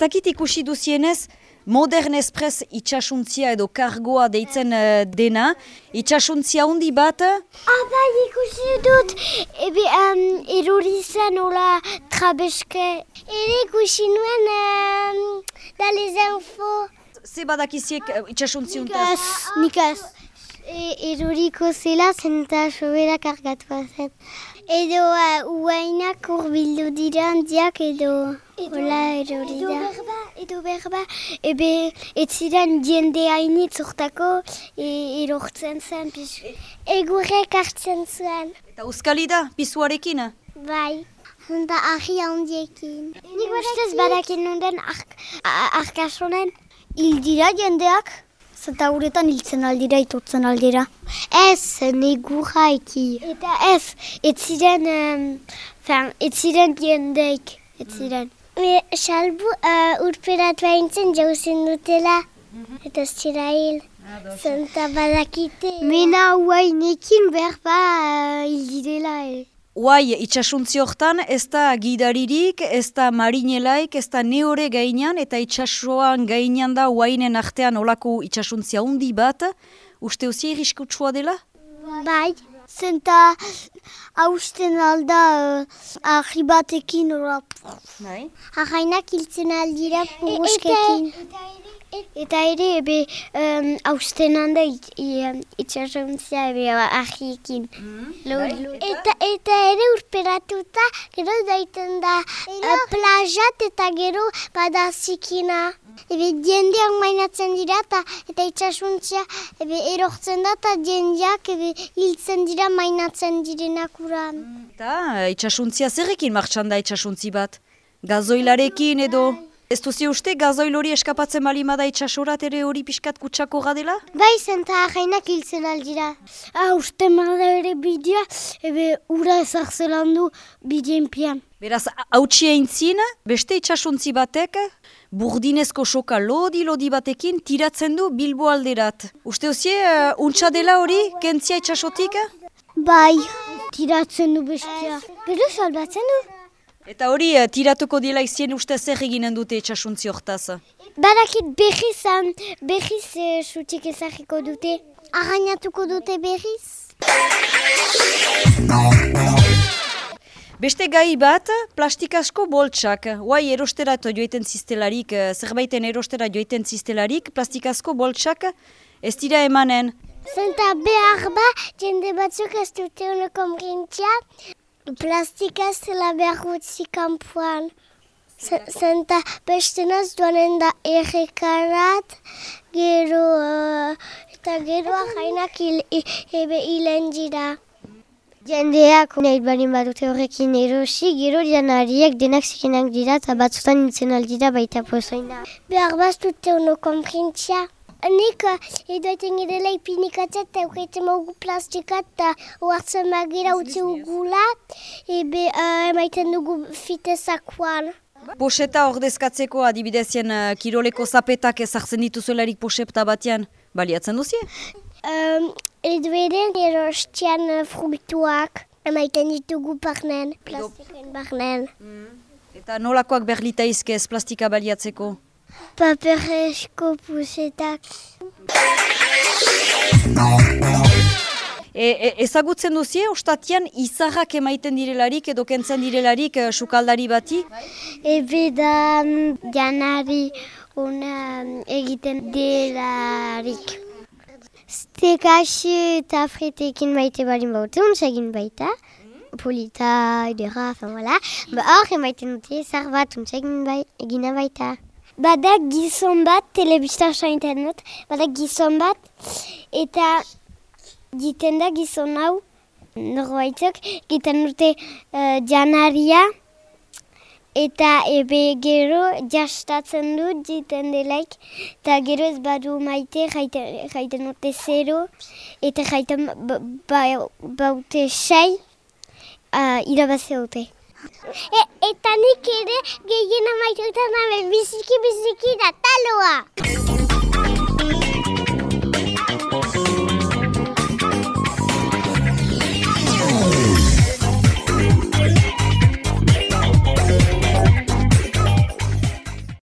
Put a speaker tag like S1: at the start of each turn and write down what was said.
S1: dakit ikusi duzienez, Modern Express itxasuntzia edo kargoa deitzen uh, dena. Itxasuntzia hundi bat?
S2: Ah, bai, ikusi dut. Ebe, um, erori zen, hola, trabeske. Ere ikusi nuen, um, da les info.
S1: Ze badakiziek uh, itxasuntziuntaz?
S2: Nikaz, nikaz. E, eroriko zela zen eta sobera kargatua zen. Edo uh, uainak urbildu dira handiak edo hola erori da. Edo berba. Ebe, ez ziren diende hainitz urtako e, erortzen zen. E, Egurrek hartzen zuen.
S1: Eta uskali da, pisuarekin?
S2: Bai. Eta ahi handiekin. Nik ustez badakin nunden arkasonen. Hil dira jendeak? Zeta uretan hiltzen aldira, itotzen aldira. Ez, negurra eki. Eta ez, ez ziren, um, fan, ez ziren jendeik, ez ziren. Me, salbu, uh, urperatu haintzen jauzen dutela, eta ez zira hil. Zenta badakite. Mena huainekin berba uh, hil direla, eh.
S1: Uai, itxasuntzi hortan, ez da gidaririk, ez da marinelaik, ez da neore gainean, eta itxasuan gainean da uainen artean olako itxasuntzia hundi bat, uste hozi irriskutsua dela?
S2: Bai, zenta hausten alda uh, ahri batekin.
S1: Bai.
S2: Ahainak hiltzen aldira puguskekin. Eta ere, ebe, um, hausten handa itxasontzia ebe ahiekin. Eta, eta ere urperatuta, gero daiten da uh, plajat eta gero badazikina. Ebe, diendeak mainatzen dira eta, eta itxasuntzia ebe, erortzen da eta diendeak ebe, hiltzen dira mainatzen direnak uran.
S1: Eta itxasuntzia zerrekin martxan da itxasuntzi bat? Gazoilarekin edo... Ez duzi uste gazoil hori eskapatzen balimada itxasorat ere hori pixkat kutsako gadela?
S2: Bai, zenta jainak hiltzen aldira. Ah, uste marda ere bidea, ebe ura ezartzelan du bideen pian.
S1: Beraz, hautsi eintzin, beste itxasuntzi batek, burdinezko soka lodi-lodi batekin tiratzen du bilbo alderat. Uste hozie, uh, untxa dela hori, kentzia itxasotik?
S2: Bai, tiratzen du bestia. Gero salbatzen du.
S1: Eta hori, uh, tiratuko dela izien uste zer eginen dute itxasuntzi hortaz?
S2: Barakit berriz, um, berriz uh, sutik ezagiko dute. Arrainatuko dute berriz.
S1: Beste gai bat, plastikasko boltsak. Huai erostera joiten ziztelarik, zerbaiten erostera joiten ziztelarik, plastikasko boltsak ez dira emanen.
S2: Zenta behar ba, jende batzuk ez dute honeko mrintzia, plastika zela behar gutzi kanpoan. Zenta beste naz duanen da errekarat, gero, uh, eta geroa jainak il, ebe hilen dira. Jendeak nahi barin badute horrekin erosi, gero janariak denak zirenak dira eta batzutan nintzen aldira baita pozoina. Behar baztute hono konprintzia. Nik edoetan girela ipinikatzat eta eukaiten maugu plastikat eta oartzen magira utzi ugula ebe uh, emaiten dugu fitezakoan.
S1: Poseta ordezkatzeko adibidezien uh, kiroleko zapetak ezartzen dituzuelarik poseta batean, baliatzen duzie?
S2: Um, edo eren erostian uh, fruituak emaiten ditugu barnen, plastikoen barnen.
S1: Eta nolakoak berlitaizke ez plastika baliatzeko?
S2: Paperezko pusetak.
S1: E, e, ezagutzen duzie, ostatian izarrak emaiten direlarik edo kentzen direlarik uh, sukaldari bati?
S2: Ebe da janari mm, egiten delarik. Stekasi eta fritekin maite balin baute, untsa baita. Polita, edera, fan, voilà. Ba hor emaiten dute, zar bat untsa egin bai, egina baita. Bada gizon bat, telebistar sainten dut, bada gizon bat, eta giten da gizon hau, norbaitzok, giten dute uh, janaria, eta ebe gero jastatzen dut jiten delaik, eta gero ez badu maite jaiten dute zero, eta jaiten baute sei, uh, irabazio dute. E, eta nik ere gehiena maituta nabe biziki biziki da taloa.